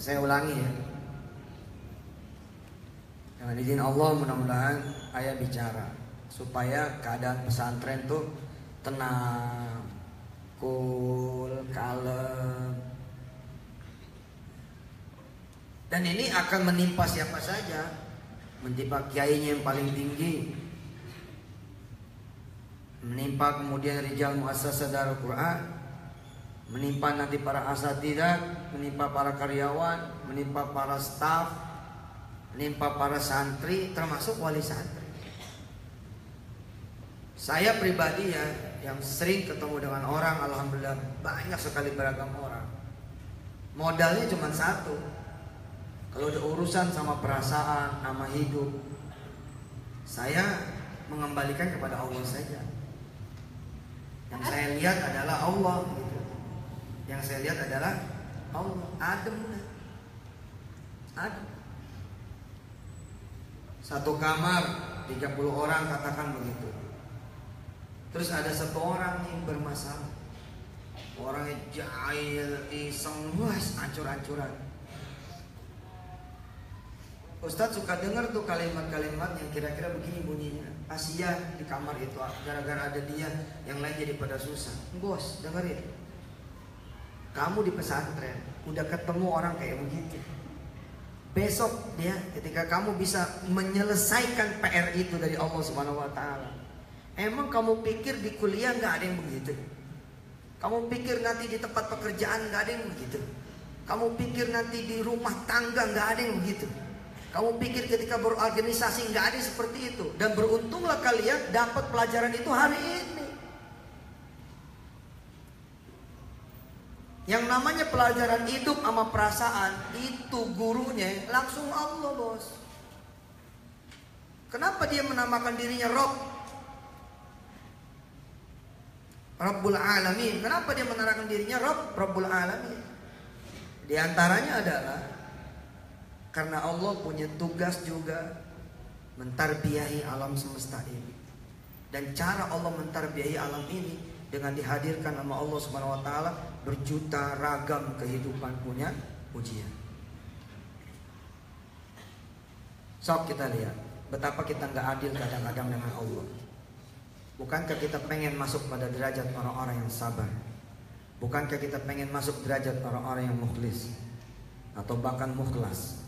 Saya ulangi ya. Dengan izin Allah mudah-mudahan ayah bicara supaya keadaan pesantren tuh tenang, cool, kalem. Dan ini akan menimpa siapa saja. Menimpa kiainya yang paling tinggi. Menimpa kemudian rijal muassasah Darul Quran. Menimpa nanti para asatidah, menimpa para karyawan, menimpa para staf, menimpa para santri termasuk wali santri. Saya pribadi ya yang sering ketemu dengan orang alhamdulillah banyak sekali beragam orang. Modalnya cuma satu. Kalau ada urusan sama perasaan, sama hidup, saya mengembalikan kepada Allah saja. Yang saya lihat adalah Allah gitu. Yang saya lihat adalah Allah, adem. Adem. Satu kamar 30 orang katakan begitu. Terus ada satu orang yang bermasalah. Orangnya jahil, iseng, was, ancur-ancuran. Ustadz suka dengar tuh kalimat-kalimat yang kira-kira begini bunyinya. Asia di kamar itu gara-gara ada dia yang lain jadi pada susah. Bos, dengerin. Kamu di pesantren udah ketemu orang kayak begitu. Besok ya ketika kamu bisa menyelesaikan PR itu dari Allah Subhanahu wa taala. Emang kamu pikir di kuliah nggak ada yang begitu? Kamu pikir nanti di tempat pekerjaan nggak ada yang begitu? Kamu pikir nanti di rumah tangga nggak ada yang begitu? Kamu pikir ketika berorganisasi nggak ada yang seperti itu? Dan beruntunglah kalian dapat pelajaran itu hari ini. Yang namanya pelajaran hidup sama perasaan itu gurunya langsung Allah bos. Kenapa dia menamakan dirinya Rob? Rabbul Alamin. Kenapa dia menamakan dirinya Rob? Rabbul Alamin. Di antaranya adalah karena Allah punya tugas juga mentarbiyahi alam semesta ini. Dan cara Allah mentarbiyahi alam ini dengan dihadirkan nama Allah Subhanahu wa taala berjuta ragam kehidupan punya ujian. Sok kita lihat betapa kita nggak adil kadang-kadang dengan Allah. Bukankah kita pengen masuk pada derajat orang-orang yang sabar? Bukankah kita pengen masuk derajat orang-orang yang mukhlis atau bahkan mukhlas?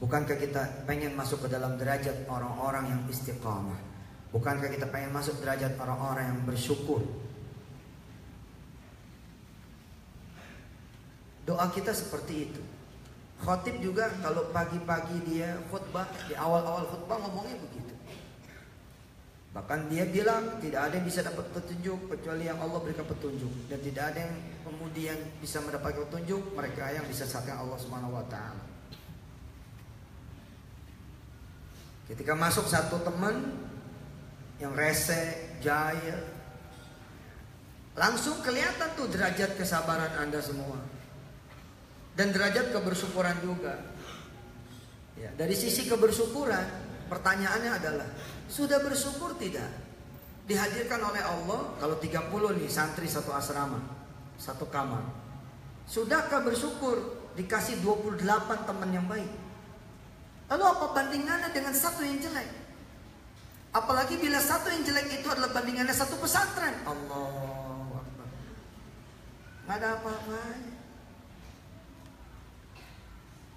Bukankah kita pengen masuk ke dalam derajat orang-orang yang istiqamah? Bukankah kita pengen masuk derajat orang-orang yang bersyukur? Doa kita seperti itu. Khotib juga kalau pagi-pagi dia khutbah di awal-awal khutbah ngomongnya begitu. Bahkan dia bilang tidak ada yang bisa dapat petunjuk kecuali yang Allah berikan petunjuk dan tidak ada yang kemudian bisa mendapatkan petunjuk mereka yang bisa disesatkan Allah taala. Ketika masuk satu teman yang rese, jahil, langsung kelihatan tuh derajat kesabaran Anda semua. Dan derajat kebersyukuran juga. Ya, dari sisi kebersyukuran, pertanyaannya adalah, sudah bersyukur tidak? Dihadirkan oleh Allah, kalau 30 nih santri satu asrama, satu kamar. Sudahkah bersyukur dikasih 28 teman yang baik? Lalu apa bandingannya dengan satu yang jelek? Apalagi bila satu yang jelek itu adalah bandingannya satu pesantren. Allah Akbar. Ada apa-apanya.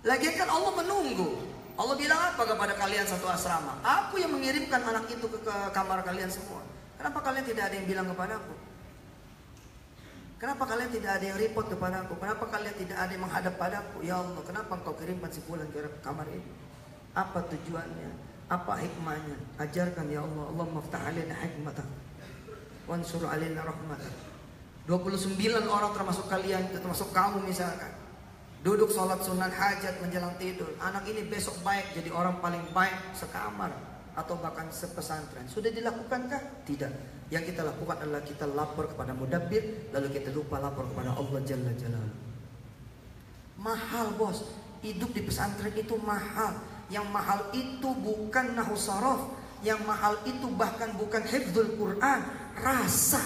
Lagian kan Allah menunggu. Allah bilang apa kepada kalian satu asrama? Aku yang mengirimkan anak itu ke, ke kamar kalian semua. Kenapa kalian tidak ada yang bilang kepadaku? Kenapa kalian tidak ada yang report kepadaku? Kenapa kalian tidak ada yang menghadap padaku? Ya Allah, kenapa engkau kirimkan si bulan ke kamar ini? Apa tujuannya? Apa hikmahnya? Ajarkan ya Allah. Allah maftah alina hikmatah. Wansur alina rahmatah. 29 orang termasuk kalian, termasuk kamu misalkan. Duduk sholat sunat hajat menjelang tidur. Anak ini besok baik jadi orang paling baik sekamar atau bahkan sepesantren. Sudah dilakukankah? Tidak. Yang kita lakukan adalah kita lapor kepada mudabbir lalu kita lupa lapor kepada Allah Jalla Jalaluhu. Mahal bos, hidup di pesantren itu mahal. Yang mahal itu bukan nahu yang mahal itu bahkan bukan hifdzul Quran, rasa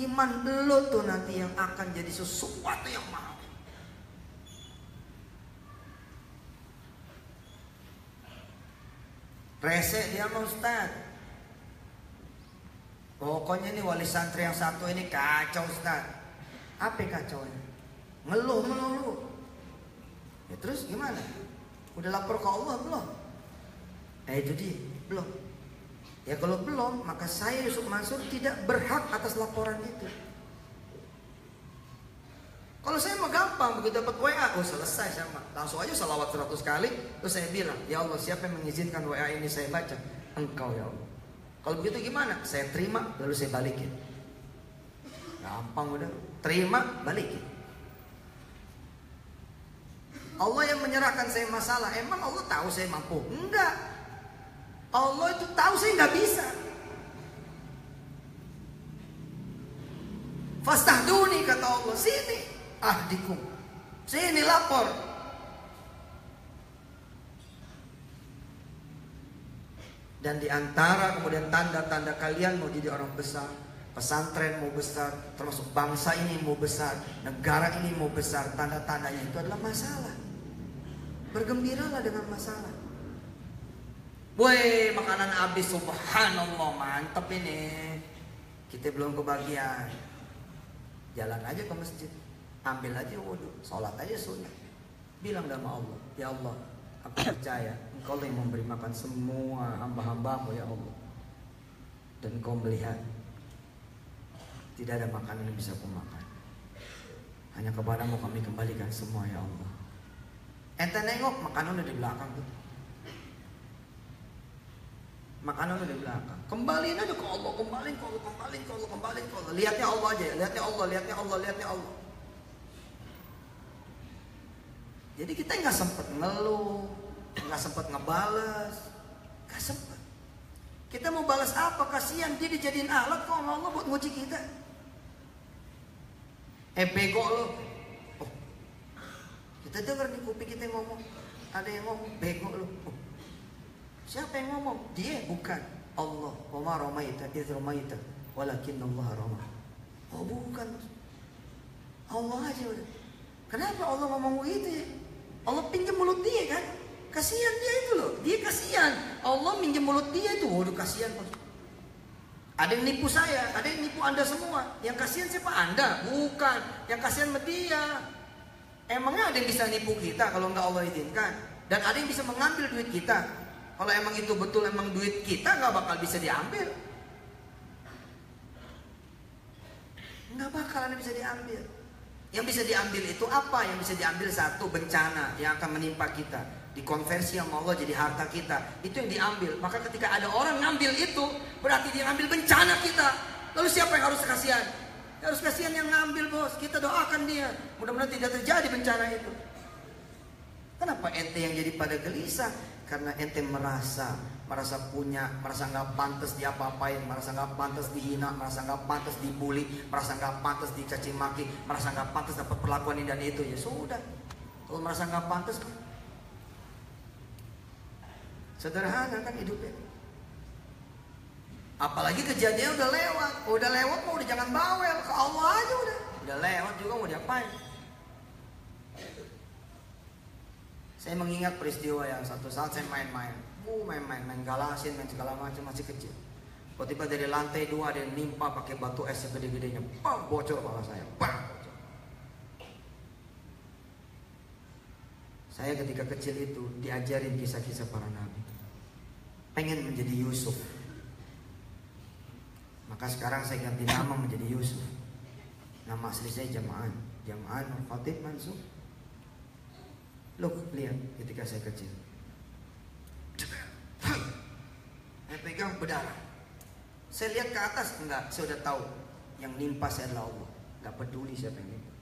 iman lo tuh nanti yang akan jadi sesuatu yang mahal. Rese dia mau Ustaz. Pokoknya ini wali santri yang satu ini kacau Ustaz. Apa kacau ini? Ngeluh melulu. Ya terus gimana? Udah lapor ke Allah belum? Eh itu dia, belum. Ya kalau belum, maka saya Yusuf Mansur tidak berhak atas laporan itu. Kalau saya mah gampang, begitu dapat WA, oh selesai sama. Langsung aja salawat 100 kali, terus saya bilang, ya Allah siapa yang mengizinkan WA ini saya baca? Engkau ya Allah. Kalau begitu gimana? Saya terima, lalu saya balikin. Gampang udah, terima, balikin. Allah yang menyerahkan saya masalah, emang Allah tahu saya mampu? Enggak. Allah itu tahu saya nggak bisa. Fastahduni kata Allah, sini ahdikum. Sini lapor. Dan di antara kemudian tanda-tanda kalian mau jadi orang besar, pesantren mau besar, termasuk bangsa ini mau besar, negara ini mau besar, tanda-tandanya itu adalah masalah. Bergembiralah dengan masalah. Woi, makanan habis subhanallah, mantep ini. Kita belum kebagian. Jalan aja ke masjid ambil aja wudhu, sholat aja sunnah. Bilang sama Allah, ya Allah, aku percaya Engkau yang memberi makan semua hamba-hambamu ya Allah. Dan Engkau melihat tidak ada makanan yang bisa aku makan. Hanya kepadamu kami kembalikan semua ya Allah. Ente nengok makanan udah di belakang tuh. Makanan udah di belakang. Kembaliin aja ke Allah, kembaliin ke Allah, kembaliin ke Allah, kembaliin ke Allah. Lihatnya Allah aja, lihatnya Allah, lihatnya Allah, lihatnya Allah. Jadi kita nggak sempet ngeluh, nggak sempet ngebales, nggak sempet. Kita mau balas apa? Kasihan dia dijadiin alat kok sama Allah buat nguji kita. Eh bego lo. Oh. Kita dengar di kuping kita yang ngomong. Ada yang ngomong bego lo. Oh. Siapa yang ngomong? Dia bukan. Allah. Wa ma ramaita idh ramaita walakin Allah ramah. Oh bukan. Allah aja. Kenapa Allah ngomong begitu ya? Allah pinjam mulut dia kan. Kasihan dia itu loh. Dia kasihan. Allah minjem mulut dia itu. Waduh kasihan. Ada yang nipu saya, ada yang nipu Anda semua. Yang kasihan siapa? Anda, bukan. Yang kasihan dia. Emangnya ada yang bisa nipu kita kalau nggak Allah izinkan? Dan ada yang bisa mengambil duit kita. Kalau emang itu betul emang duit kita nggak bakal bisa diambil. Nggak bakalan bisa diambil. Yang bisa diambil itu apa? Yang bisa diambil satu bencana yang akan menimpa kita. Dikonversi sama Allah jadi harta kita. Itu yang diambil. Maka ketika ada orang ngambil itu, berarti dia ngambil bencana kita. Lalu siapa yang harus kasihan? Harus kasihan yang ngambil bos. Kita doakan dia. Mudah-mudahan tidak terjadi bencana itu. Kenapa ente yang jadi pada gelisah? Karena ente merasa merasa punya, merasa nggak pantas diapa-apain, merasa nggak pantas dihina, merasa nggak pantas dibully, merasa nggak pantas dicaci maki, merasa nggak pantas dapat perlakuan ini dan itu ya sudah. Kalau merasa nggak pantas, sederhana kan hidupnya. Apalagi kejadian udah lewat, udah lewat mau udah jangan bawel ke Allah aja udah, udah lewat juga mau diapain? Saya mengingat peristiwa yang satu saat saya main-main uh main-main main galasin main segala macam masih kecil. Tiba-tiba dari lantai dua ada yang nimpa pakai batu es segede-gedenya bang bocor kepala saya. Bang saya ketika kecil itu diajarin kisah-kisah para nabi. Pengen menjadi Yusuf. Maka sekarang saya ganti nama menjadi Yusuf. Nama asli saya Jama'an. Jama'an Fatih Mansur. Look, lihat ketika saya kecil saya pegang berdarah. Saya lihat ke atas, enggak, saya sudah tahu. Yang nimpa saya adalah Allah. Enggak peduli siapa yang nimpa.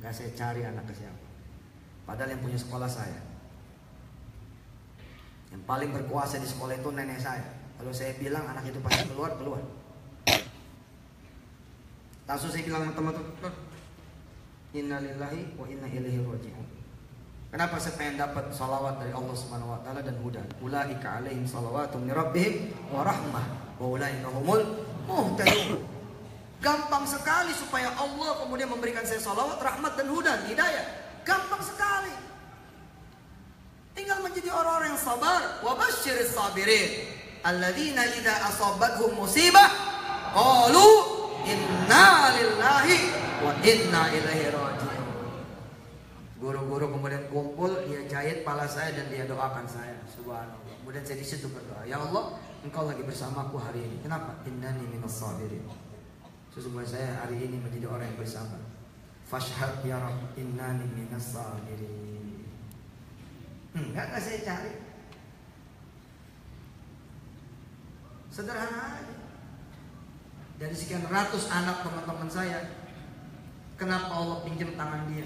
Enggak saya cari anak ke siapa. Padahal yang punya sekolah saya. Yang paling berkuasa di sekolah itu nenek saya. Kalau saya bilang anak itu pasti keluar, keluar. Langsung saya bilang sama teman-teman, Innalillahi wa inna ilaihi raji'un. Kenapa saya pengen dapat salawat dari Allah Subhanahu wa taala dan hudan? Ulaika alaihim salawatu min rabbihim wa rahmah wa ulaika humul muhtadun. Gampang sekali supaya Allah kemudian memberikan saya salawat, rahmat dan hudan, hidayah. Gampang sekali. Tinggal menjadi orang-orang yang sabar. Wa basyiris sabirin. Alladzina idza asabathum musibah qalu inna lillahi wa inna ilaihi raji'un. Guru-guru kemudian kumpul, dia jahit pala saya dan dia doakan saya. Subhanallah. Kemudian saya di situ berdoa, "Ya Allah, Engkau lagi bersamaku hari ini." Kenapa? Innani minas sabirin. Sesungguhnya saya hari ini menjadi orang yang bersabar. Fashhad ya Rabb innani minas sabirin. Enggak enggak saya cari. Sederhana aja. Dari sekian ratus anak teman-teman saya, kenapa Allah pinjam tangan dia?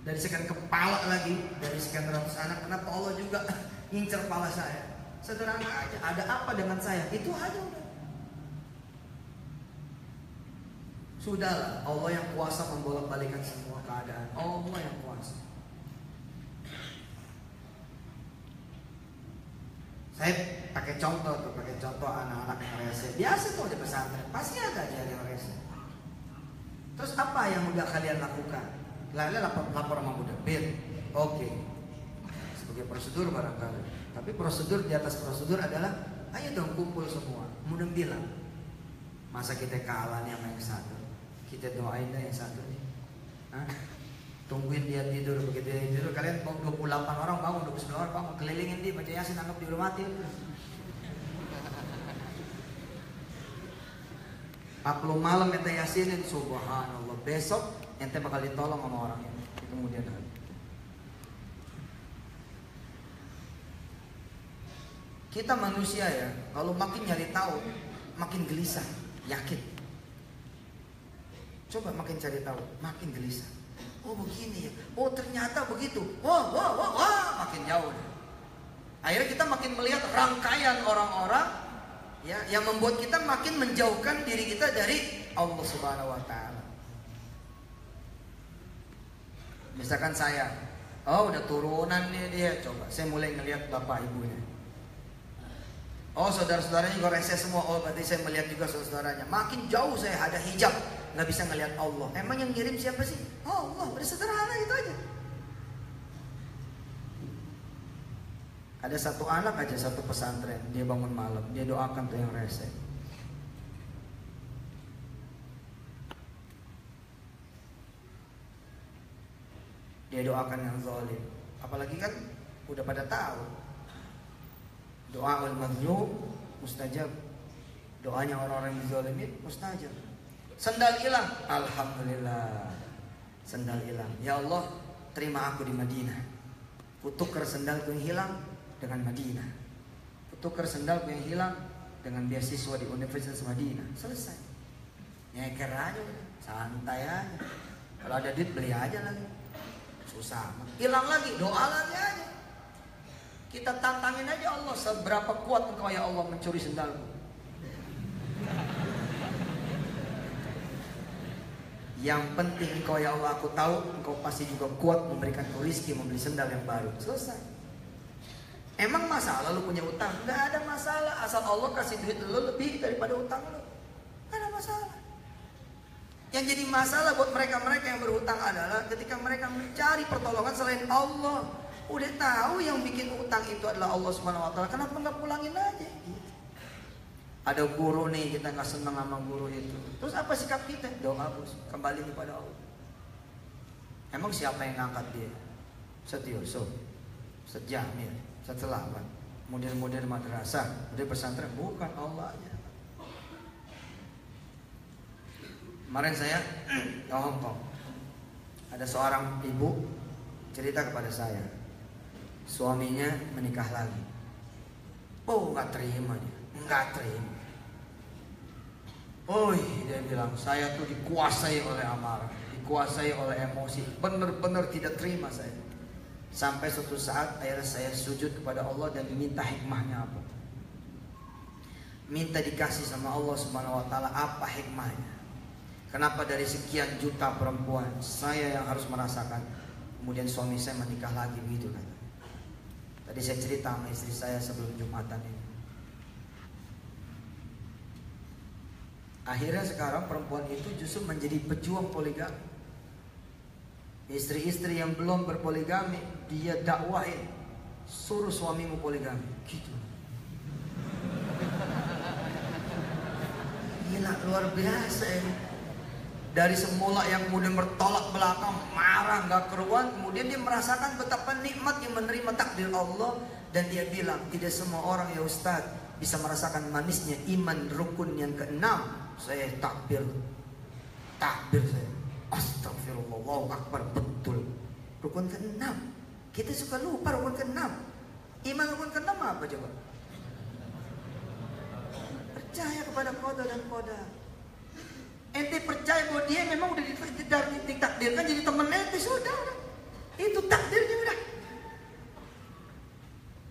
Dari sekian kepala lagi, dari sekian ratus anak, kenapa Allah juga ngincer kepala saya? Sederhana aja. Ada apa dengan saya? Itu aja udah. Sudahlah, Allah yang kuasa membolak-balikan semua keadaan. Allah yang kuasa. Saya pakai contoh tuh, pakai contoh anak-anak yang rese. Biasa tuh di pesantren, pasti ada aja yang rese. Terus apa yang udah kalian lakukan? Lalu lapor, lapor sama Mudabir. Oke. Sebagai prosedur barangkali. Tapi prosedur di atas prosedur adalah ayo dong kumpul semua. Mudah bilang. Masa kita kalah nih sama yang satu? Kita doain dah yang satu nih. Hah? Tungguin dia tidur begitu dia tidur kalian bangun 28 orang bangun 29 orang bangun kelilingin dia baca yasin anggap di rumah mati. 40 malam ente yasinin subhanallah besok ente bakal ditolong sama orang ini kemudian hari. Kita manusia ya, kalau makin nyari tahu, makin gelisah, yakin. Coba makin cari tahu, makin gelisah. Oh begini ya, oh ternyata begitu. Wah, wah, wah, wah, makin jauh. Akhirnya kita makin melihat rangkaian orang-orang ya yang membuat kita makin menjauhkan diri kita dari Allah Subhanahu wa taala. Misalkan saya, oh udah turunan nih dia, coba saya mulai ngelihat bapak ibunya. Oh saudara-saudaranya juga rese semua. Oh berarti saya melihat juga saudara-saudaranya. Makin jauh saya ada hijab, nggak bisa ngelihat Allah. Emang yang ngirim siapa sih? Oh Allah. Udah sederhana itu aja. Ada satu anak aja satu pesantren, dia bangun malam, dia doakan tuh yang rese. Dia doakan yang zalim. Apalagi kan udah pada tahu doa al mazlum mustajab. Doanya orang-orang yang dizalimin mustajab. Sendal hilang, alhamdulillah. Sendal hilang. Ya Allah, terima aku di Madinah. Kutukar sendalku yang hilang dengan Madinah. Kutukar sendalku yang hilang dengan beasiswa di Universitas Madinah. Selesai. Nyeker aja, santai aja. Kalau ada duit beli aja lagi. Susah. Hilang lagi, doa lagi aja. Kita tantangin aja Allah seberapa kuat engkau ya Allah mencuri sendalku. Yang penting engkau ya Allah aku tahu engkau pasti juga kuat memberikan rizki membeli sendal yang baru. Selesai. Emang masalah lu punya utang? Gak ada masalah asal Allah kasih duit lu lebih daripada utang lu. Yang jadi masalah buat mereka-mereka yang berhutang adalah ketika mereka mencari pertolongan selain Allah. Udah tahu yang bikin utang itu adalah Allah Subhanahu wa taala. Kenapa nggak pulangin aja? Ada guru nih kita nggak senang sama guru itu. Terus apa sikap kita? Doa bos, kembali kepada Allah. Emang siapa yang ngangkat dia? Setioso, Setjamil, Setelawan, model-model madrasah, model pesantren bukan Allah aja. Kemarin saya ke Hong Kong. Ada seorang ibu cerita kepada saya. Suaminya menikah lagi. Oh, nggak terima dia. Nggak terima. Oh, dia bilang, saya tuh dikuasai oleh amarah, dikuasai oleh emosi. Benar-benar tidak terima saya. Sampai suatu saat akhirnya saya sujud kepada Allah dan minta hikmahnya apa. Minta dikasih sama Allah Subhanahu wa taala apa hikmahnya. Kenapa dari sekian juta perempuan saya yang harus merasakan kemudian suami saya menikah lagi begitu kan? Tadi saya cerita sama istri saya sebelum jumatan ini. Akhirnya sekarang perempuan itu justru menjadi pejuang poligami. Istri-istri yang belum berpoligami dia dakwahin suruh suamimu poligami. Gitu. Gila luar biasa ini. Dari semula yang kemudian bertolak belakang, marah, nggak keruan, kemudian dia merasakan betapa nikmatnya menerima takdir Allah dan dia bilang tidak semua orang ya Ustaz bisa merasakan manisnya iman rukun yang keenam. Saya takbir, takbir saya. Astagfirullah, akbar betul. Rukun keenam. Kita suka lupa rukun keenam. Iman rukun keenam apa coba? Percaya kepada koda dan koda. Ente percaya bahwa dia memang udah ditakdirkan jadi teman ente sudah, Itu takdirnya udah.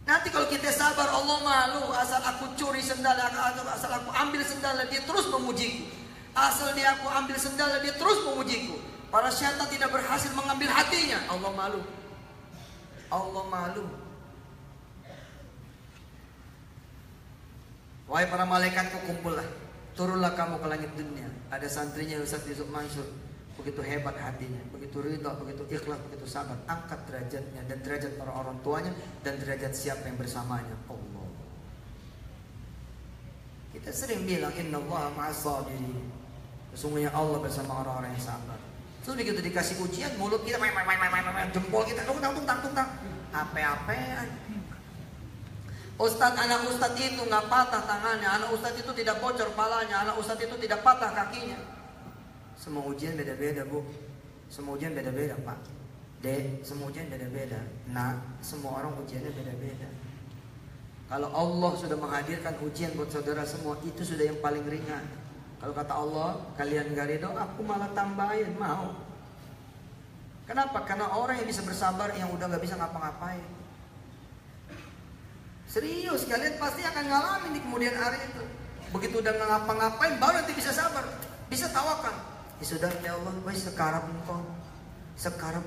Nanti kalau kita sabar Allah malu asal aku curi sendal asal aku ambil sendal dia terus memujiku. Asal dia aku ambil sendal dia terus memujiku. Para syaitan tidak berhasil mengambil hatinya. Allah malu. Allah malu. Wahai para malaikatku kumpullah. Turunlah kamu ke langit dunia. Ada santrinya Ustaz Yusuf Mansur. Begitu hebat hatinya, begitu ridha, begitu ikhlas, begitu sabar. Angkat derajatnya dan derajat para orang tuanya dan derajat siapa yang bersamanya. Allah. Kita sering bilang inna Allah ma'asabirin. Sesungguhnya Allah bersama orang-orang yang sabar. Terus begitu dikasih ujian, mulut kita main main main main main, main jempol kita tung tang tung tang tung tang. Apa-apaan. Ustadz anak ustadz itu nggak patah tangannya, anak ustadz itu tidak bocor palanya, anak ustadz itu tidak patah kakinya. Semua ujian beda-beda bu, semua ujian beda-beda pak. Dek, semua ujian beda-beda. Nah, semua orang ujiannya beda-beda. Kalau Allah sudah menghadirkan ujian buat saudara semua, itu sudah yang paling ringan. Kalau kata Allah, kalian gak ridho, aku malah tambahin, mau. Kenapa? Karena orang yang bisa bersabar yang udah gak bisa ngapa-ngapain. Serius, kalian pasti akan ngalamin di kemudian hari itu. Begitu udah ngapa-ngapain, baru nanti bisa sabar. Bisa tawakan. Ya sudah, ya Allah, baik sekarang engkau. Sekarang.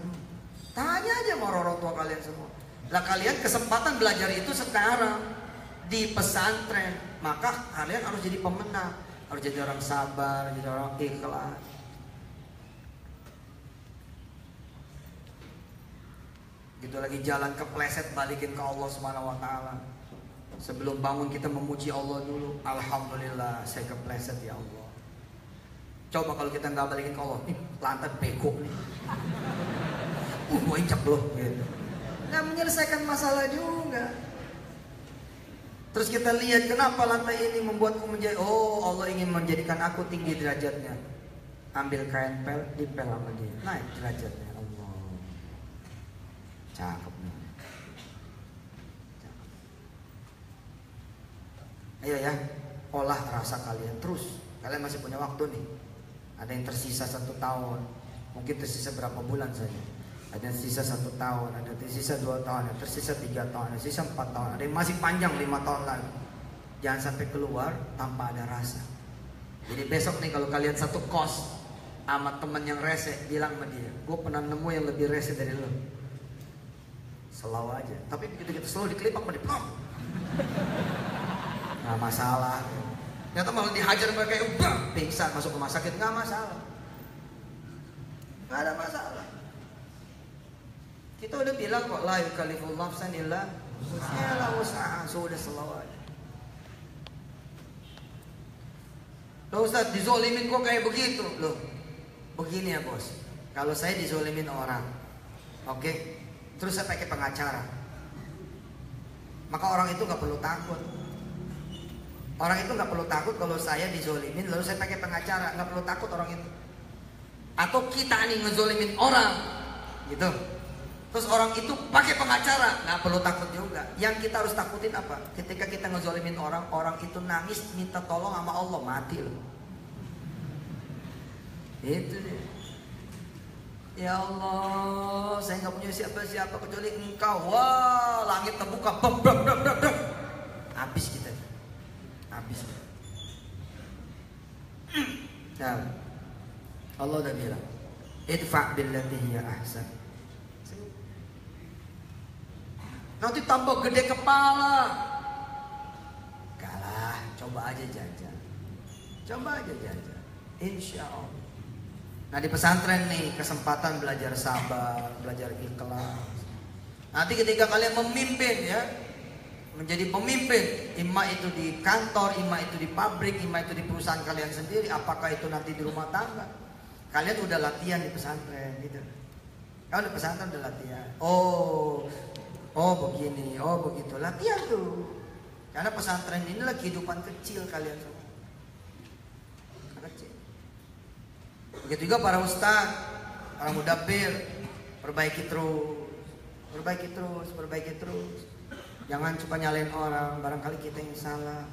Tanya aja sama orang tua kalian semua. Lah kalian kesempatan belajar itu sekarang. Di pesantren. Maka kalian harus jadi pemenang harus jadi orang sabar, jadi orang ikhlas. Gitu lagi jalan kepleset balikin ke Allah Subhanahu. Sebelum bangun kita memuji Allah dulu. Alhamdulillah saya kepleset ya Allah. Coba kalau kita nggak balikin ke Allah, nih lantai beko nih. Uh, gue loh gitu. Nggak menyelesaikan masalah juga. Terus kita lihat kenapa lantai ini membuatku menjadi oh Allah ingin menjadikan aku tinggi derajatnya. Ambil kain pel, dipel sama dia. Naik derajatnya Allah. Cakep nih. Cakep. Ayo ya, olah rasa kalian terus. Kalian masih punya waktu nih. Ada yang tersisa satu tahun, mungkin tersisa berapa bulan saja ada yang sisa satu tahun, ada yang sisa dua tahun, ada yang tersisa tiga tahun, ada yang sisa empat tahun, ada yang masih panjang lima tahun lagi. Jangan sampai keluar tanpa ada rasa. Jadi besok nih kalau kalian satu kos sama teman yang rese, bilang sama dia, gue pernah nemu yang lebih rese dari lo. Selalu aja. Tapi begitu kita selalu dikelipak sama dia, pom. Gak masalah. Ternyata malah dihajar pakai ubah, pingsan masuk rumah sakit, nggak masalah. Gak ada masalah. Kita udah bilang kok la yukalliful nafsan illa wus'aha wus'aha. Sudah selawat. Loh Ustaz, dizolimin kok kayak begitu? Loh, begini ya bos. Kalau saya dizolimin orang, oke, okay? terus saya pakai pengacara, maka orang itu nggak perlu takut. Orang itu nggak perlu takut kalau saya dizolimin, lalu saya pakai pengacara, nggak perlu takut orang itu. Atau kita nih ngezolimin orang, gitu. Terus orang itu pakai pengacara, nggak perlu takut juga. Yang kita harus takutin apa? Ketika kita ngezolimin orang, orang itu nangis minta tolong sama Allah mati loh. Itu dia. Ya Allah, saya nggak punya siapa-siapa kecuali Engkau. Wah, langit terbuka, bam, bam, bam, bam. Habis kita, habis. Nah, Allah udah bilang, idfa billati hiya ahsan. Nanti tambah gede kepala. Kalah, coba aja jajan. Coba aja jajan. Insya Allah. Nah di pesantren nih kesempatan belajar sabar, belajar ikhlas. Nanti ketika kalian memimpin ya, menjadi pemimpin, imma itu di kantor, imma itu di pabrik, imma itu di perusahaan kalian sendiri, apakah itu nanti di rumah tangga. Kalian udah latihan di pesantren gitu. Kalau di pesantren udah latihan. Oh, oh begini, oh begitu. Latihan tuh. Karena pesantren inilah kehidupan kecil kalian semua. Kecil. Begitu juga para ustaz, para mudabir, perbaiki terus, perbaiki terus, perbaiki terus. Jangan suka nyalain orang, barangkali kita yang salah.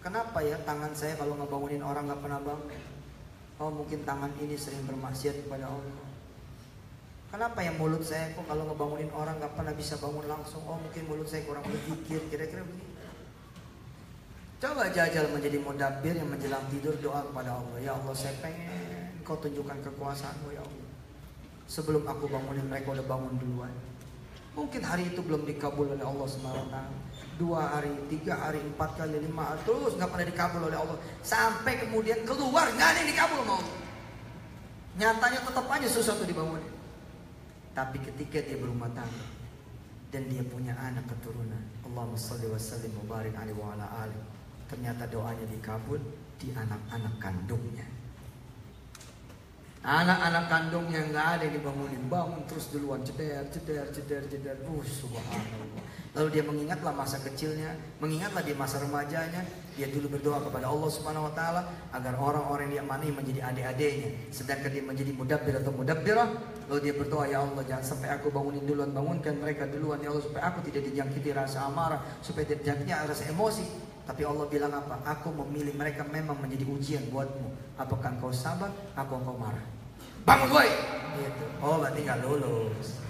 Kenapa ya tangan saya kalau ngebangunin orang nggak pernah bangun? Oh mungkin tangan ini sering bermaksiat kepada Allah. Kenapa ya mulut saya kok kalau ngebangunin orang nggak pernah bisa bangun langsung? Oh mungkin mulut saya kurang berpikir, kira-kira begitu. Coba jajal menjadi mudabir yang menjelang tidur doa kepada Allah. Ya Allah saya pengen kau tunjukkan kekuasaanmu ya Allah. Sebelum aku bangunin mereka udah bangun duluan. Mungkin hari itu belum dikabul oleh Allah SWT. Dua hari, tiga hari, empat kali, lima hari, terus nggak pernah dikabul oleh Allah. Sampai kemudian keluar nggak ada yang dikabul mau. Nyatanya tetap aja susah tuh dibangunin. Tapi ketika dia berumah tangga dan dia punya anak keturunan, Allahumma salli wa sallim wa barik alaihi wa ala ali. Ternyata doanya dikabul di anak-anak kandungnya. Anak-anak kandungnya nggak ada dibangunin, bangun terus duluan, ceder, ceder, ceder, ceder. Uh, subhanallah. Lalu dia mengingatlah masa kecilnya, mengingatlah di masa remajanya, dia dulu berdoa kepada Allah Subhanahu wa taala agar orang-orang yang dia mani menjadi adik-adiknya, sedangkan dia menjadi mudabbir atau mudabbirah, lalu dia berdoa ya Allah jangan sampai aku bangunin duluan, bangunkan mereka duluan ya Allah supaya aku tidak dijangkiti rasa amarah, supaya tidak dijangkiti rasa emosi. Tapi Allah bilang apa? Aku memilih mereka memang menjadi ujian buatmu. Apakah engkau sabar? Aku engkau marah. Bangun boy. Gitu. Oh berarti nggak lulus.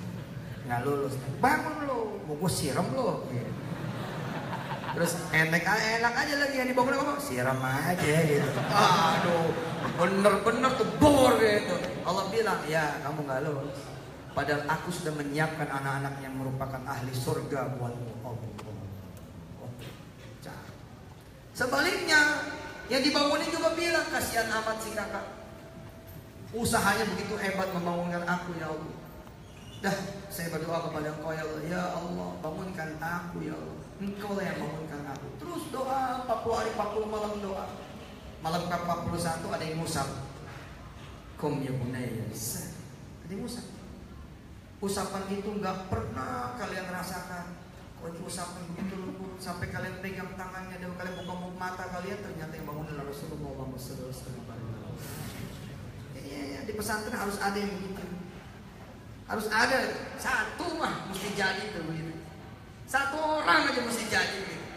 Nggak lulus. Bangun lo. Mau gue siram lo. Gitu. Terus enak enak aja lagi yang dibangun apa? Siram aja gitu. Aduh, bener-bener tuh bor gitu. Allah bilang, ya kamu nggak lulus. Padahal aku sudah menyiapkan anak-anak yang merupakan ahli surga buatmu. Oh, Sebaliknya, yang dibangunin juga bilang, kasihan amat si kakak. Usahanya begitu hebat membangunkan aku ya Allah. Dah, saya berdoa kepada engkau ya Allah. Ya Allah, bangunkan aku ya Allah. Engkau lah yang bangunkan aku. Terus doa 40 hari 40 malam doa. Malam ke 41 ada yang musab. Kom ya bunaya. Ada yang musab. Usapan itu nggak pernah kalian rasakan. Kok itu usapan begitu sampai kalian pegang tangannya dan kalian buka mata kalian ternyata yang bangun adalah Rasulullah Muhammad. Iya, ya, di pesantren harus ada yang begitu. Harus ada satu mah mesti jadi itu begitu. Satu orang aja mesti jadi begitu.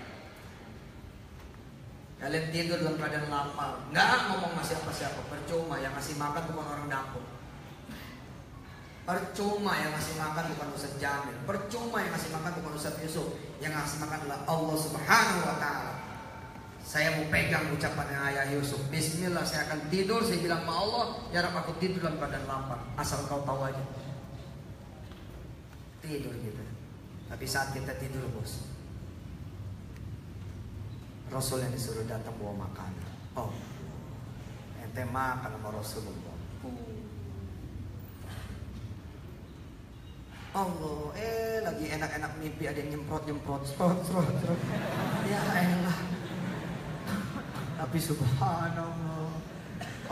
Kalian tidur dalam keadaan lapar, nggak ngomong sama siapa-siapa, percuma yang ngasih makan bukan orang dapur. Percuma yang ngasih makan bukan Ustaz Jamil. Percuma yang ngasih makan bukan Ustaz Yusuf. Yang ngasih makan adalah Allah Subhanahu wa taala. Saya mau pegang ucapan yang ayah Yusuf. Bismillah saya akan tidur. Saya bilang sama Allah, ya Rabb aku tidur dalam keadaan lapar. Asal kau tahu aja. Tidur gitu. Tapi saat kita tidur bos. Rasul yang disuruh datang bawa makanan. Oh, ente makan sama Rasulullah. Allah, eh lagi enak-enak mimpi ada yang nyemprot-nyemprot, sprot. Ya elah. Tapi subhanallah.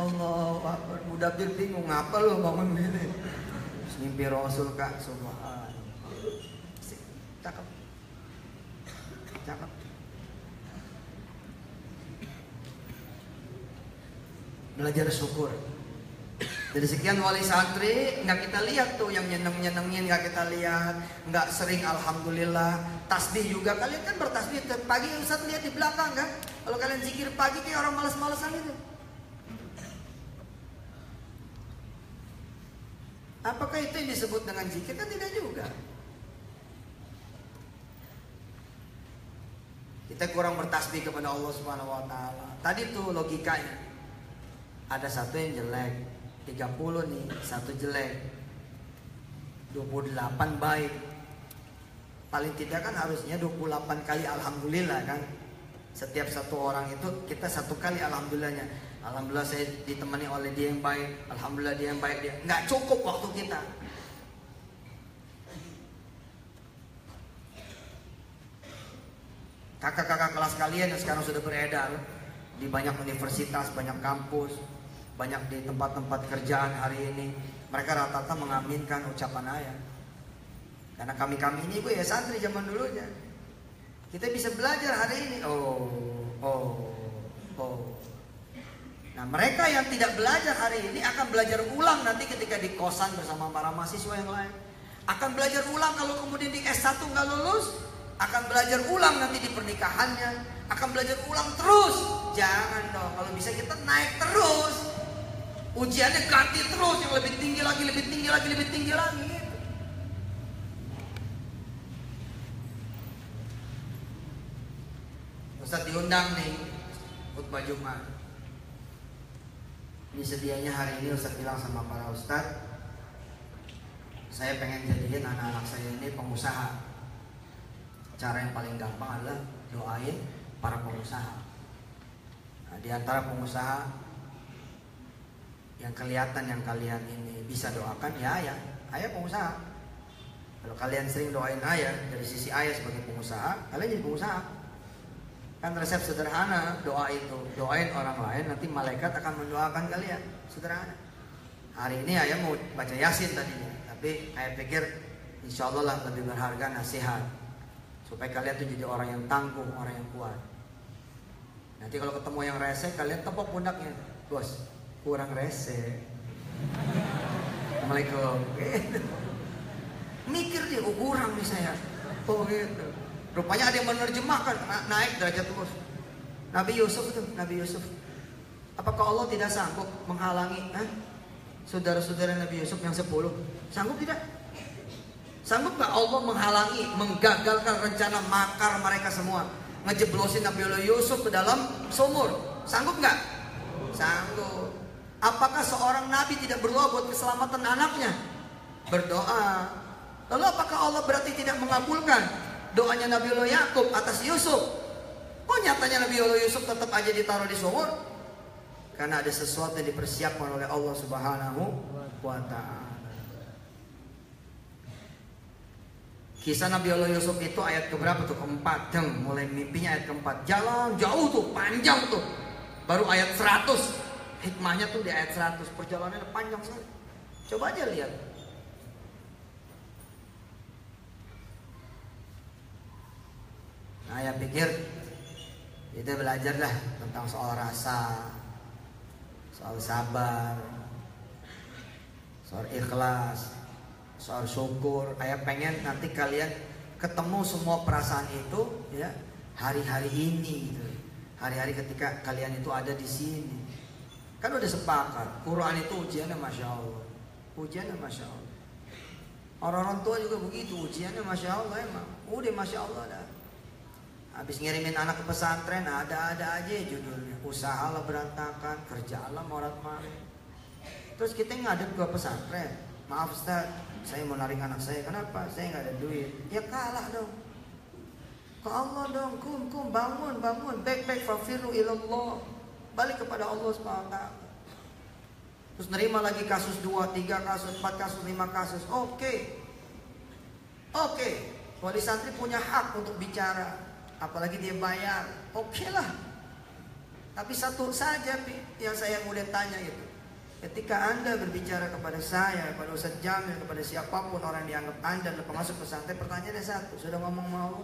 Allah. Mudabir bingung ngapa lo bangun. Terus mimpi Rasul kak, subhanallah. Cakep. Cakep. Belajar syukur. Dari sekian wali santri nggak kita lihat tuh yang nyeneng nyenengin nggak kita lihat, nggak sering alhamdulillah. Tasbih juga kalian kan bertasbih pagi Ustaz lihat di belakang kan. Kalau kalian zikir pagi kayak orang malas-malasan itu. Apakah itu yang disebut dengan zikir? Kan tidak juga. Kita kurang bertasbih kepada Allah Subhanahu wa taala. Tadi tuh logikanya. Ada satu yang jelek, 30 nih satu jelek. 28 baik. Paling tidak kan harusnya 28 kali alhamdulillah kan. Setiap satu orang itu kita satu kali alhamdulillahnya. Alhamdulillah saya ditemani oleh dia yang baik. Alhamdulillah dia yang baik. Dia nggak cukup waktu kita. Kakak-kakak kelas kalian yang sekarang sudah beredar di banyak universitas banyak kampus banyak di tempat-tempat kerjaan hari ini, mereka rata-rata mengaminkan ucapan ayah. Karena kami-kami ini gue ya santri zaman dulunya. Kita bisa belajar hari ini. Oh, oh, oh. Nah mereka yang tidak belajar hari ini akan belajar ulang nanti ketika di kosan bersama para mahasiswa yang lain. Akan belajar ulang kalau kemudian di S1 nggak lulus. Akan belajar ulang nanti di pernikahannya. Akan belajar ulang terus. Jangan dong, kalau bisa kita naik terus. Ujiannya ganti terus, yang lebih tinggi lagi, lebih tinggi lagi, lebih tinggi lagi. Ustaz diundang nih, khutbah Jumat. Ini sedianya hari ini Ustaz bilang sama para Ustaz Saya pengen jadiin anak-anak saya ini pengusaha Cara yang paling gampang adalah doain para pengusaha Nah di antara pengusaha Yang kelihatan yang kalian ini bisa doakan ya ayah Ayah pengusaha Kalau kalian sering doain ayah Dari sisi ayah sebagai pengusaha Kalian jadi pengusaha Kan resep sederhana doa itu. Doain orang lain nanti malaikat akan mendoakan kalian. Sederhana. Hari ini ayah mau baca yasin tadinya. Tapi ayah pikir insya Allah lah lebih berharga nasihat. Supaya kalian tuh jadi orang yang tangguh, orang yang kuat. Nanti kalau ketemu yang rese, kalian tepuk pundaknya. Bos, kurang rese. Assalamualaikum. Mikir dia, oh kurang nih saya. Oh gitu. Rupanya ada yang menerjemahkan naik derajat terus. Nabi Yusuf itu, Nabi Yusuf. Apakah Allah tidak sanggup menghalangi eh? saudara-saudara Nabi Yusuf yang sepuluh? Sanggup tidak? Sanggup gak Allah menghalangi, menggagalkan rencana makar mereka semua? Ngejeblosin Nabi Yusuf ke dalam sumur. Sanggup gak? Sanggup. Apakah seorang nabi tidak berdoa buat keselamatan anaknya? Berdoa. Lalu apakah Allah berarti tidak mengabulkan? doanya Nabi Allah Yakub atas Yusuf. Kok nyatanya Nabi Allah Yusuf tetap aja ditaruh di sumur? Karena ada sesuatu yang dipersiapkan oleh Allah Subhanahu wa taala. Kisah Nabi Allah Yusuf itu ayat keberapa tuh? Keempat. Deng, mulai mimpinya ayat keempat. Jalan jauh tuh, panjang tuh. Baru ayat 100. Hikmahnya tuh di ayat 100. Perjalanannya panjang sekali. Coba aja lihat. Nah, ya pikir kita belajarlah tentang soal rasa, soal sabar, soal ikhlas, soal syukur. Ayah pengen nanti kalian ketemu semua perasaan itu ya hari-hari ini gitu. Hari-hari ketika kalian itu ada di sini. Kan udah sepakat, Quran itu ujiannya Masya Allah. Ujiannya Masya Allah. Orang-orang tua juga begitu, ujiannya Masya Allah emang. Udah Masya Allah dah. Habis ngirimin anak ke pesantren, ada-ada aja judulnya. Usaha lah berantakan, kerja lah morat marit. Terus kita ngadep ke pesantren. Maaf Ustaz, saya mau narik anak saya. Kenapa? Saya nggak ada duit. Ya kalah dong. Ke Allah dong, kum, kum, bangun, bangun. Back, back, fafiru ilallah. Balik kepada Allah SWT. Terus nerima lagi kasus 2, 3 kasus, 4 kasus, 5 kasus. Oke. Oke. Okay. Wali santri punya hak untuk bicara apalagi dia bayar, oke lah. Tapi satu saja yang saya kemudian tanya itu. Ketika Anda berbicara kepada saya, kepada Ustaz Jamil, kepada siapa pun orang yang dianggap Anda pemasuk pesantren, pertanyaannya satu, sudah ngomong mau?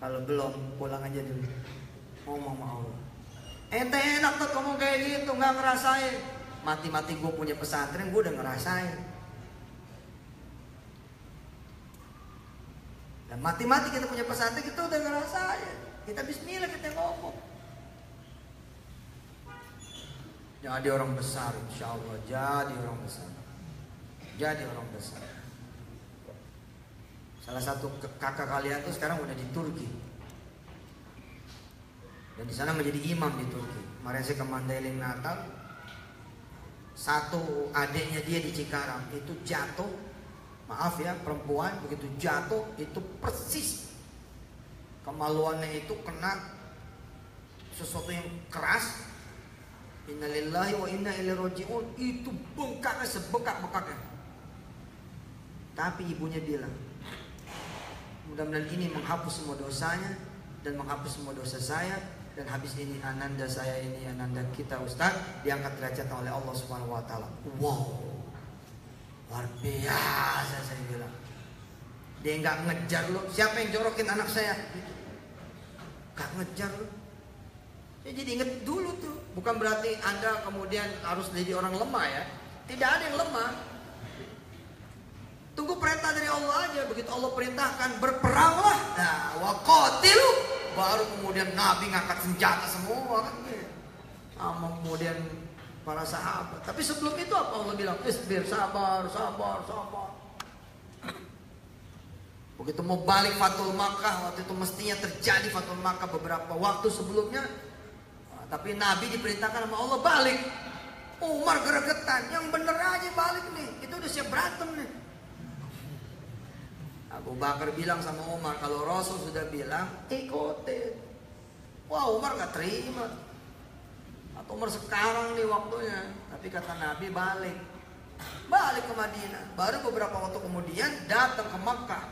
Kalau belum, pulang aja dulu. Ngomong mau Allah. Ente enak tuh ngomong kayak gitu, nggak ngerasain. Mati-mati gue punya pesantren, gue udah ngerasain. Dan mati-mati kita punya pesantren kita udah ngerasain. Kita bismillah kita ngomong. Jadi orang besar insya Allah. Jadi orang besar. Jadi orang besar. Salah satu kakak kalian tuh sekarang udah di Turki. Dan di sana menjadi imam di Turki. Kemarin saya ke Mandailing Natal. Satu adiknya dia di Cikarang itu jatuh maaf ya perempuan begitu jatuh itu persis kemaluannya itu kena sesuatu yang keras innalillahi wa inna ilaihi rajiun itu bengkaknya sebengkak-bengkaknya tapi ibunya bilang Mudah-mudahan ini menghapus semua dosanya dan menghapus semua dosa saya dan habis ini ananda saya ini ananda kita Ustaz diangkat derajat oleh Allah Subhanahu wa taala. Wow. Luar biasa saya bilang. Dia nggak ngejar lo. Siapa yang jorokin anak saya? Gak ngejar lo. Ya, jadi inget dulu tuh. Bukan berarti Anda kemudian harus jadi orang lemah ya. Tidak ada yang lemah. Tunggu perintah dari Allah aja. Begitu Allah perintahkan berperanglah. Nah, wakotilu. Baru kemudian Nabi ngangkat senjata semua kan. Sama kemudian para sahabat. Tapi sebelum itu apa Allah bilang? Isbir, sabar, sabar, sabar. Begitu mau balik Fatul Makkah, waktu itu mestinya terjadi Fatul Makkah beberapa waktu sebelumnya. Tapi Nabi diperintahkan sama Allah balik. Umar geregetan, yang bener aja balik nih. Itu udah siap berantem nih. Abu Bakar bilang sama Umar, kalau Rasul sudah bilang, ikutin. Wah Umar gak terima. Atau Umar sekarang nih waktunya. Tapi kata Nabi balik. Balik ke Madinah. Baru beberapa waktu kemudian datang ke Makkah.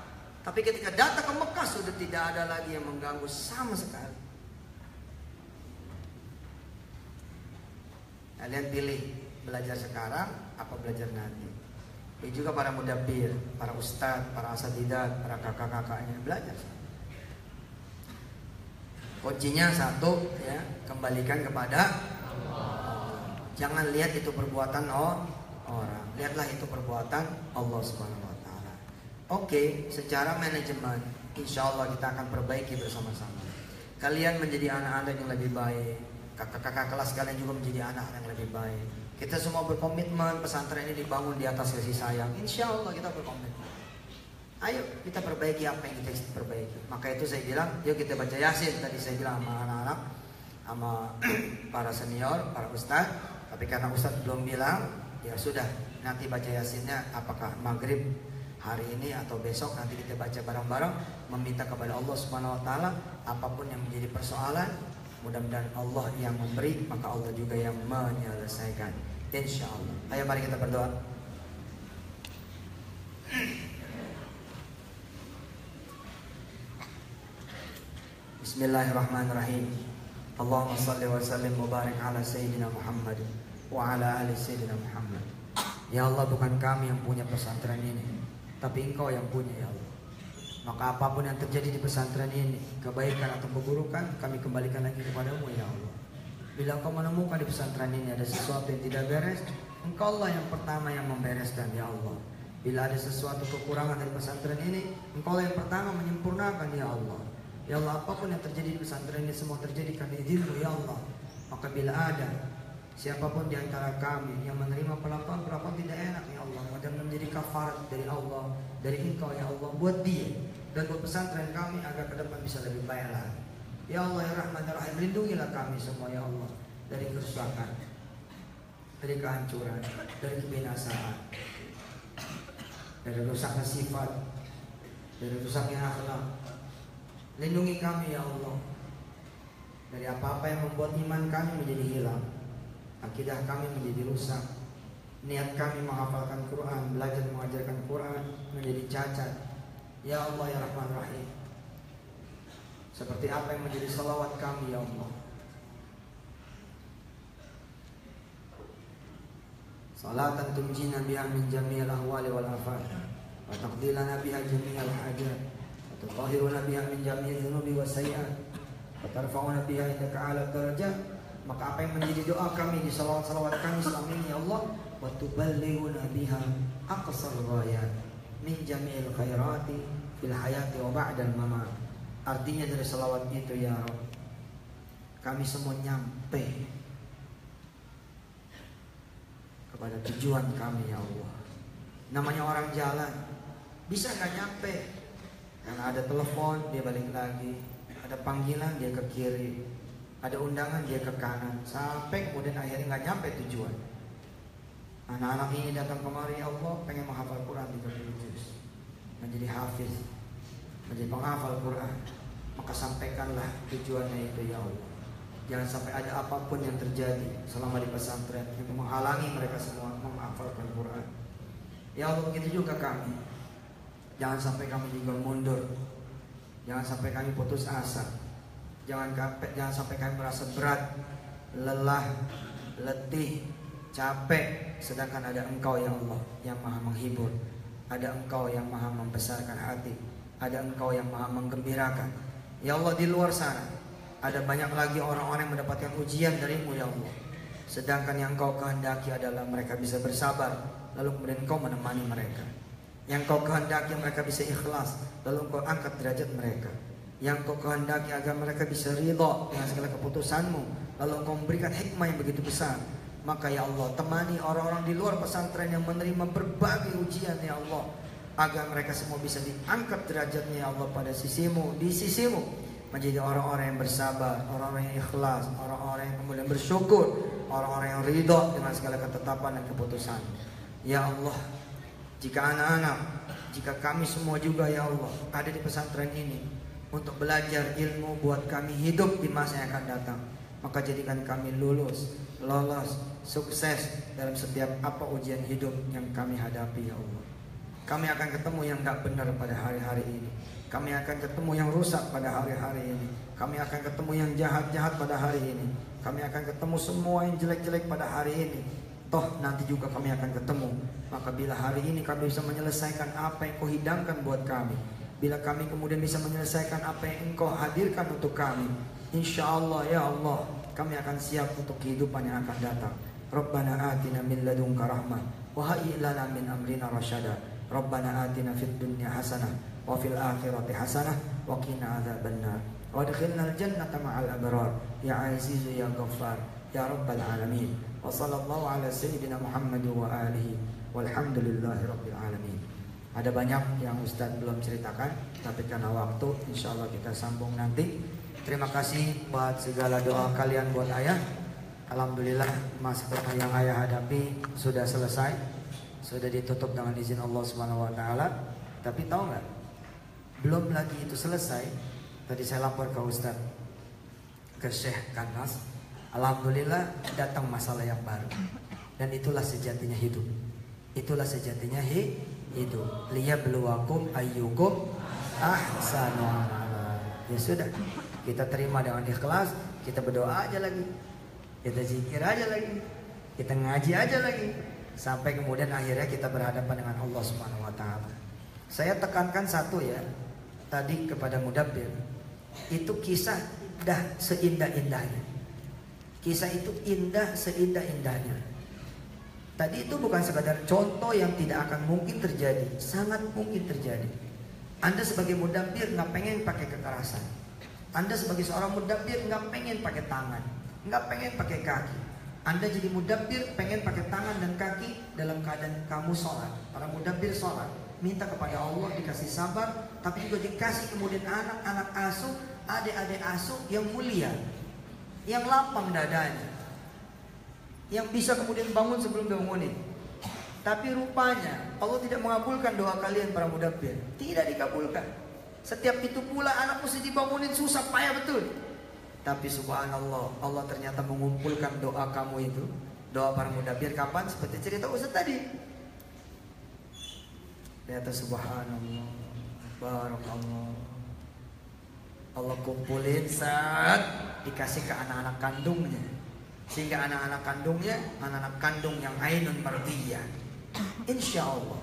Tapi ketika datang ke Mekah sudah tidak ada lagi yang mengganggu sama sekali. Kalian pilih belajar sekarang apa belajar nanti. Ini juga para mudabir, para ustadz, para asatidat, para kakak-kakaknya belajar. Kuncinya satu ya, kembalikan kepada Allah. Jangan lihat itu perbuatan orang, lihatlah itu perbuatan Allah Subhanahu wa taala. Oke, secara manajemen insya Allah kita akan perbaiki bersama-sama. Kalian menjadi anak-anak yang lebih baik, kakak-kakak kelas kalian juga menjadi anak yang lebih baik. Kita semua berkomitmen pesantren ini dibangun di atas kasih sayang. Insya Allah kita berkomitmen. Ayo kita perbaiki apa yang kita perbaiki. Maka itu saya bilang, yuk kita baca Yasin. Tadi saya bilang sama anak-anak, sama para senior, para ustaz. Tapi karena ustaz belum bilang, ya sudah. Nanti baca Yasinnya apakah maghrib hari ini atau besok nanti kita baca bareng-bareng meminta kepada Allah Subhanahu wa taala apa pun yang menjadi persoalan Mudah-mudahan Allah yang memberi, maka Allah juga yang menyelesaikan. Insya Allah. Ayo mari kita berdoa. Bismillahirrahmanirrahim. Allahumma salli wa sallim wa barik ala Sayyidina Muhammad wa ala ali Sayyidina Muhammad. Ya Allah bukan kami yang punya pesantren ini, tapi Engkau yang punya ya Allah. Maka apa pun yang terjadi di pesantren ini, kebaikan atau keburukan, kami kembalikan lagi kepadamu ya Allah. Bila engkau menemukan di pesantren ini ada sesuatu yang tidak beres, engkau Allah yang pertama yang membereskan ya Allah. Bila ada sesuatu kekurangan dari pesantren ini, engkau yang pertama menyempurnakan ya Allah. Ya Allah, apa pun yang terjadi di pesantren ini semua terjadi karena izinmu ya Allah. Maka bila ada siapa pun di antara kami yang menerima perlakuan-perlakuan tidak enak ya Allah, mudah menjadi kafarat dari Allah, dari engkau ya Allah buat dia dan buat pesantren kami agar ke depan bisa lebih baik lagi. Ya Allah ya Rahman ya Rahim lindungilah kami semua ya Allah dari kerusakan, dari kehancuran, dari kebinasaan, dari rusaknya sifat, dari rusaknya akhlak. Lindungi kami ya Allah dari apa-apa yang membuat iman kami menjadi hilang, akidah kami menjadi rusak, niat kami menghafalkan Quran, belajar mengajarkan Quran menjadi cacat, Ya Allah ya Rahman Rahim. Seperti apa yang menjadi salawat kami ya Allah. Salatan tunjina biha min jami'il ahwali wal afat. Wa taqdilana biha jami'il hajat. Wa tutahiruna biha min jami'il dhunubi wa sayyat Wa tarfa'una biha indaka ala darajat Maka apa yang menjadi doa kami di salawat-salawat kami selama ini ya Allah? Wa tuballighuna biha aqsar ghayat min jami'il khairati fil hayati wa ba'dal mamat. Artinya dari selawat itu ya Rob, kami semua nyampe kepada tujuan kami ya Allah. Namanya orang jalan, bisa nggak nyampe? Karena ada telepon dia balik lagi, ada panggilan dia ke kiri, ada undangan dia ke kanan, sampai kemudian akhirnya nggak nyampe tujuan. Anak-anak ini datang kemari ya Allah pengen menghafal Quran 30 juz. Menjadi hafiz, menjadi penghafal Quran. Maka sampaikanlah tujuannya itu ya Allah. Jangan sampai ada apa pun yang terjadi selama di pesantren yang menghalangi mereka semua menghafalkan Quran. Ya Allah begitu juga kami. Jangan sampai kami juga mundur Jangan sampai kami putus asa. Jangan jangan sampai kami merasa berat, lelah, letih, capek sedangkan ada Engkau ya Allah yang Maha menghibur. Ada Engkau yang Maha membesarkan hati. Ada Engkau yang Maha menggembirakan. Ya Allah di luar sana ada banyak lagi orang-orang yang mendapatkan ujian darimu ya Allah. Sedangkan yang Engkau kehendaki adalah mereka bisa bersabar, lalu kemudian Engkau menemani mereka. Yang Kau kehendaki mereka bisa ikhlas, lalu Engkau angkat derajat mereka. Yang Kau kehendaki agar mereka bisa ridho dengan segala keputusanmu, lalu Engkau memberikan hikmah yang begitu besar. Maka ya Allah, temani orang-orang di luar pesantren yang menerima berbagai ujian ya Allah, agar mereka semua bisa diangkat derajatnya ya Allah pada sisimu, di sisimu. Menjadi orang-orang yang bersabar, orang-orang yang ikhlas, orang-orang yang kemudian bersyukur, orang-orang yang ridho dengan segala ketetapan dan keputusan. Ya Allah, jika anak-anak, jika kami semua juga ya Allah ada di pesantren ini untuk belajar ilmu buat kami hidup di masa yang akan datang, maka jadikan kami lulus, lolos, sukses dalam setiap apa ujian hidup yang kami hadapi ya Allah. Kami akan ketemu yang tidak benar pada hari-hari ini. Kami akan ketemu yang rusak pada hari-hari ini. Kami akan ketemu yang jahat-jahat pada hari ini. Kami akan ketemu semua yang jelek-jelek pada hari ini. Toh nanti juga kami akan ketemu. Maka bila hari ini kami bisa menyelesaikan apa yang kau hidangkan buat kami. Bila kami kemudian bisa menyelesaikan apa yang engkau hadirkan untuk kami. Insya Allah ya Allah kami akan siap untuk kehidupan yang akan datang. Rabbana atina min ladunka rahmah. Wahai lana min amrina rasyada. Rabbana atina fid dunya hasanah. Wa fil akhirati hasanah. Wa qina adzaban nar. Wadkhilna al-jannata ma'al abrar. Ya azizu ya ghaffar. Ya rabbal alamin. Wa sallallahu ala sayyidina Muhammad wa alihi. Walhamdulillahi rabbil. Ada banyak yang Ustadz belum ceritakan, tapi karena waktu, insya Allah kita sambung nanti. Terima kasih buat segala doa kalian buat ayah. Alhamdulillah masa yang ayah hadapi sudah selesai, sudah ditutup dengan izin Allah Subhanahu Wa Taala. Tapi tahu nggak? Belum lagi itu selesai. Tadi saya lapor ke Ustadz ke Syekh Kanas. Alhamdulillah datang masalah yang baru. Dan itulah sejatinya hidup. Itulah sejatinya hidup. Liya beluakum ayyukum ahsanu Ya sudah, kita terima dengan ikhlas, kita berdoa aja lagi. Kita zikir aja lagi. Kita ngaji aja lagi. Sampai kemudian akhirnya kita berhadapan dengan Allah Subhanahu wa taala. Saya tekankan satu ya, tadi kepada Mudabbir. Itu kisah dah seindah-indahnya. Kisah itu indah seindah-indahnya. Tadi itu bukan sekadar contoh yang tidak akan mungkin terjadi, sangat mungkin terjadi. Anda sebagai mudabbir nggak pengen pakai kekerasan. Anda sebagai seorang mudabbir nggak pengen pakai tangan, nggak pengen pakai kaki. Anda jadi mudabbir pengen pakai tangan dan kaki dalam keadaan kamu sholat. Para mudabbir sholat, minta kepada Allah dikasih sabar, tapi juga dikasih kemudian anak-anak asuh, adik-adik asuh yang mulia, yang lapang dadanya, yang bisa kemudian bangun sebelum bangunin. Tapi rupanya Allah tidak mengabulkan doa kalian para mudabbir. Tidak dikabulkan. Setiap itu pula anak mesti dibangunin susah payah betul. Tapi subhanallah Allah ternyata mengumpulkan doa kamu itu. Doa para mudabbir kapan? Seperti cerita Ustaz tadi. Ternyata subhanallah. Barakallah. Allah kumpulin saat dikasih ke anak-anak kandungnya. Sehingga anak-anak kandungnya, anak-anak kandung yang ainun mardiyah Insya Allah.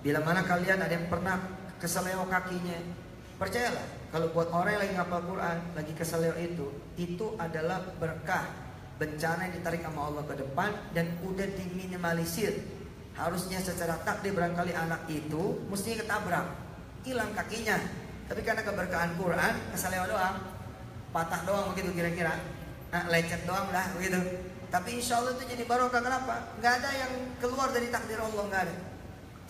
Bila mana kalian ada yang pernah keseleo kakinya, percayalah kalau buat orang yang lagi ngapal Quran, lagi keseleo itu, itu adalah berkah bencana yang ditarik sama Allah ke depan dan udah diminimalisir. Harusnya secara takdir barangkali anak itu mesti ketabrak, hilang kakinya. Tapi karena keberkahan Quran, keseleo doang, patah doang begitu kira-kira, nah, lecet doang dah begitu. Tapi insya Allah itu jadi barokah kenapa? Gak ada yang keluar dari takdir Allah nggak ada.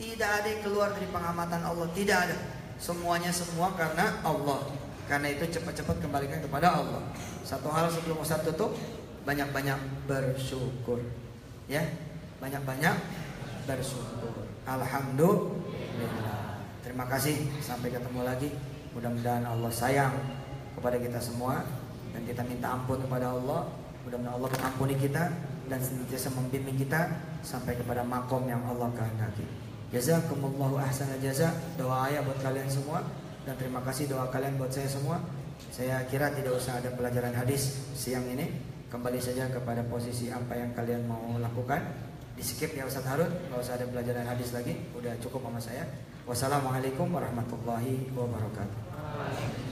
Tidak ada yang keluar dari pengamatan Allah, tidak ada. Semuanya semua karena Allah. Karena itu cepat-cepat kembalikan kepada Allah. Satu hal sebelum Ustaz tutup, banyak-banyak bersyukur. Ya, banyak-banyak bersyukur. Alhamdulillah. Terima kasih. Sampai ketemu lagi. Mudah-mudahan Allah sayang kepada kita semua dan kita minta ampun kepada Allah Mudah-mudahan Allah mengampuni kita dan senantiasa membimbing kita sampai kepada makom yang Allah kehendaki. Jazakumullahu ahsana jaza. Doa ayah buat kalian semua dan terima kasih doa kalian buat saya semua. Saya kira tidak usah ada pelajaran hadis siang ini. Kembali saja kepada posisi apa yang kalian mau lakukan. Di skip ya Ustaz Harun, nggak usah ada pelajaran hadis lagi. Udah cukup sama saya. Wassalamualaikum warahmatullahi wabarakatuh.